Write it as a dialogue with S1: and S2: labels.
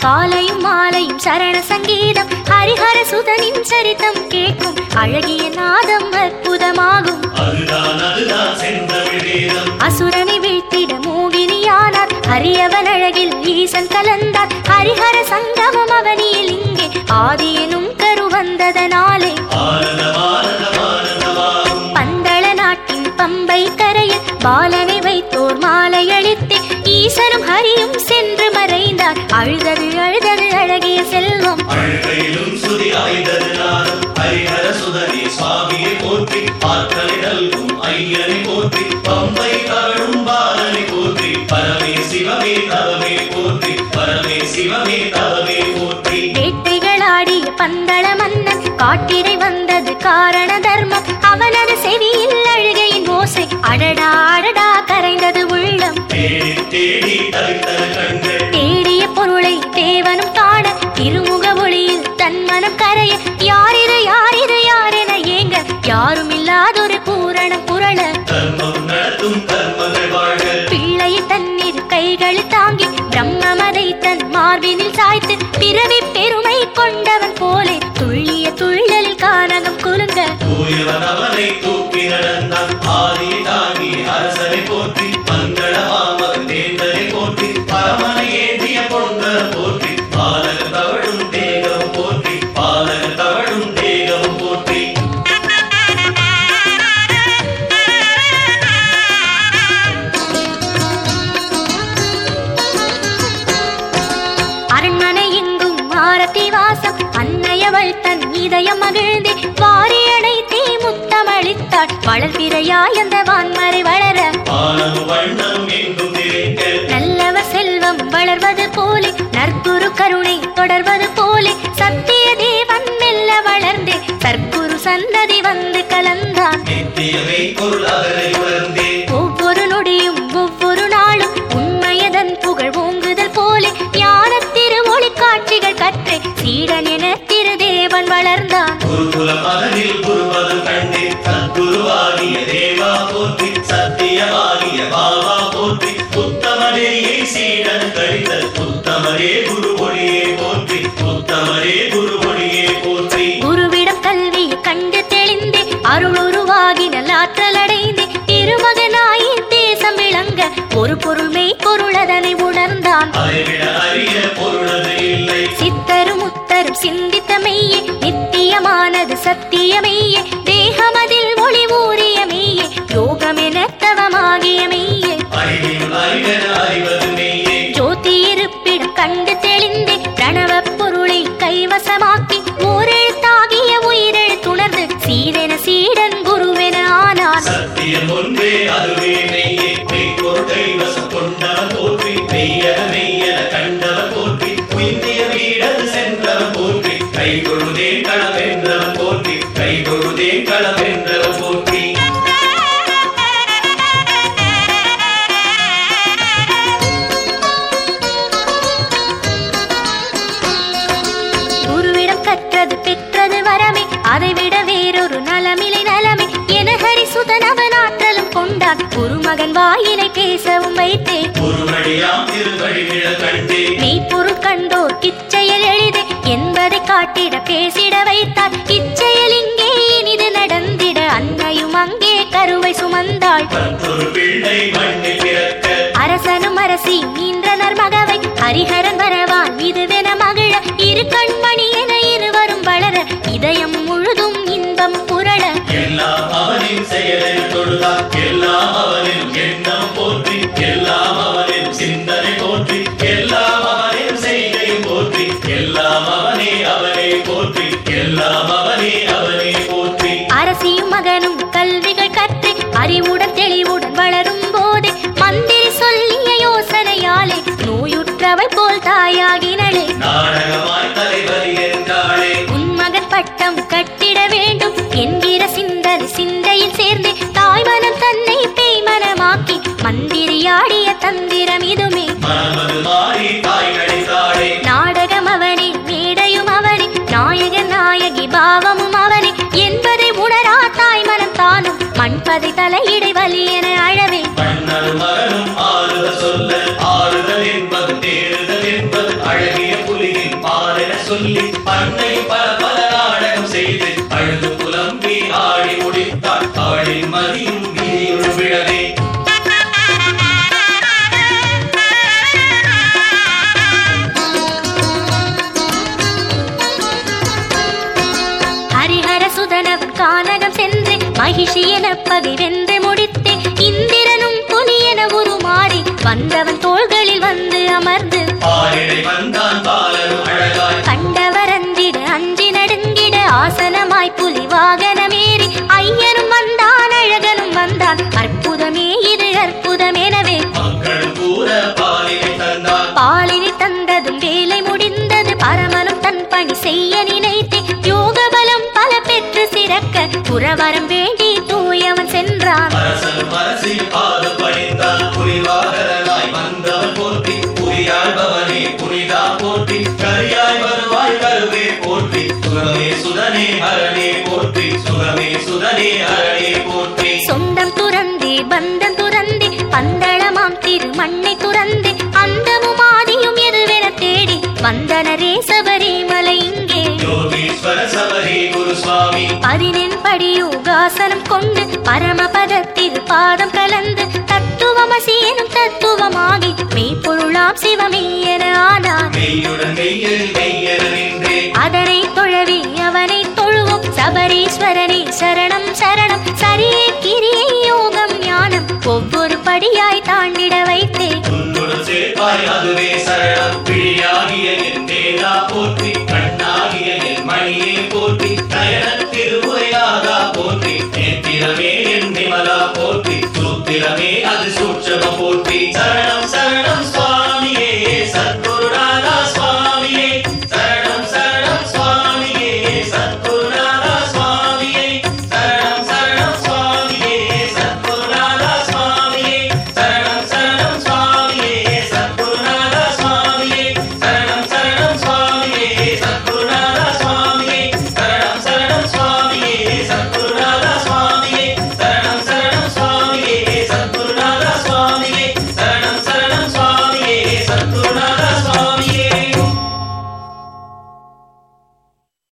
S1: காலையும் மாலையும் சரண சங்கீதம் ஹரிஹர சுதனின் சரித்தம் கேட்கும். அழகிய நாதம் அற்புதமாகும். அசுரனை வீழ்த்திட மோகினியானார். ஹரியவன் அழகில் ஈசன் கலந்தார். ஹரிஹர சங்கமம் அவனியில் இங்கே. ஆதி எனும் கரு வந்ததனாலே. பந்தள நாட்டின் பம்பை கரையில். பாலனை வைத்தோர் மாலை அளித்தே ஈசனும் ஹரியும் மறைந்தார் அழுதது அழுதது அழகிய செல்வம்.
S2: அழுகையிலும் சுதி ஆய்ந்தது நானும் ஹரிஹர சுதனே சுவாமியை போற்றி ஆற்றலை நல்கும் ஐயனை போற்றி பம்பை தவழும் பாலனை போற்றி பரமே சிவமே தவமே போற்றி பரமே சிவமே தவமே போற்றி.
S1: வேட்டைகளாடிய பந்தள மன்னன் காட்டிரை வந்தது காரண தர்மம். அவனது செவியில் அழுகையின் ஓசை அடடா அடடா கரைந்தது உள்ளம்.
S2: தேடி தேடி தவித்தன கண்கள்.
S1: பொருளை தேவனும் காண திருமுக ஒளியில் தன் மனம் கரைய யாரிரு யாரிரு யாரென ஏங்க யாரும் இல்லாதொரு பூரணம் புரள பிள்ளையை தண்ணீர் கைகளில் தாங்கி பிரம்மமதை தன் மார்பினில் சாய்த்து பிறவி பெருமை கொண்டவன் போலே துள்ளிய துள்ளலில் கானகம் குலுங்க.
S2: தூயவன் அவனை தூக்கி நடந்தான் ஆதியை
S1: இதயம் மகிழ்ந்தே வாரி அணைத்தே முத்தமளித்தாள். வளர்பிறையாய் அந்த வான்மறை வளர செல்வம் போலே நற்குரு கருணை தொடர்வது போலே சத்திய தேவன் மெல்ல வளர்ந்தே சற்குரு சந்ததி வந்து கலந்தான் சீடன்
S2: கழித்த உத்தமரே குருபொழியே போற்றி உத்தமரே குருபொழியே போற்றி.
S1: குருவிடம் கல்வியை கண்டு தெளிந்தே அருள் உருவாகி நல்லாற்றல் அடைந்தே திருமகனாய் தேசம் விளங்க ஒரு பொருள் மெய் பொருள் அதனை உணர்ந்தான்
S2: அரிய பொருளது இல்லை.
S1: சித்தரும் உத்தரும் சிந்தித்த மெய்யே நித்தியமானது சத்தியமெய்யே தேகமதில் ஒளி ஊறிய மெய்யே யோகமென தவமாகிய மெய்யே.
S2: அறிவின் அறிவென போற்றி
S1: குருமகன் வாயினை பேசவும் வைத்தே.
S2: கண்டே.
S1: மெய்ப்பொருள் கண்டோர் இச்செயல் எளிது என்பதை காட்டிட பேசிட வைத்தார். இச்செயல் இங்கே இனிது நடந்திட அன்னையும் அங்கே கருவை சுமந்தாள். அரசனும் அரசி மீன்றனர் மகவை. ஹரிஹரன் வரவான் இதுவென மகிழ. இரு கண்மணி என இருவரும் வளர. இதயம் முழுதும் இன்பம் புரள.
S2: எல்லாம் அவனின் செயலில் தொழுதார் எல்லாம்
S1: மண்பதை வலி என அழவே.
S2: சொல்ல ஆறுதல் என்பது தேறுதல் என்பது அழகிய புல் பண்ணை பல பல நாடகம் செய்து அழுது புலம்பி ஆடி முடித்தாள். அவளின் மதியும் விழவே.
S1: மகிஷி என பகை வென்று முடித்து இந்திரனும் புலி என உருமாறி வந்தவன் தோள்களில் வந்து அமர்ந்து கண்டவரந்திட அஞ்சி நடுங்கிட ஆசனமாய் புலி வாகனமேறி ஐயனும் வந்தான் அழகனும் வந்தான். அற்புதமே இது அற்புதமெனவே.
S2: பாலினை தந்தான்.
S1: பாலினை தந்ததும் வேலை முடிந்தது பரமனும் தன் பணி செய்ய நினைத்து. யோக பலம் பல பெற்று சிறக்க புறவரம் தூயவன் சென்றான்.
S2: அரசனும் அரசில் பாதம் பணிந்தான். புரிவாகரனாய் வந்தவன் போற்றி. புரியாழ்பவனே புனிதா போற்றி. கரியாய் வருவாய் கருவே போற்றி. சுகமே சுதனே அரணே போற்றி. சுகமே சுதனே அரணே போற்றி.
S1: சொந்தம் துறந்தே பந்தம் துறந்தே பந்தளமாம் திரு மண்ணை துறந்து அந்தமும் ஆதியும் எதுவென தேடி வந்தனரே சபரிமலை
S2: சுவாமி.
S1: பதினெண் படி யோகாசனம் கொண்டு பரமபதத்தில் பாதம் கலந்து தத்துவமசி எனும் தத்துவமாகி மெய்ப்பொருளாம் சிவமே என ஆனார் அதனை தொழவே அவனை தொழுவோம். சபரீஸ்வரனே சரணம் சரணம். சரியே கிரியை யோகம் ஞானம். ஒவ்வொரு படியாய் தாண்டிட வைத்தே.
S2: அதுவே சரணம். பிழியாகிய போற்றி கண்ணாகிய மணியே போற்றி.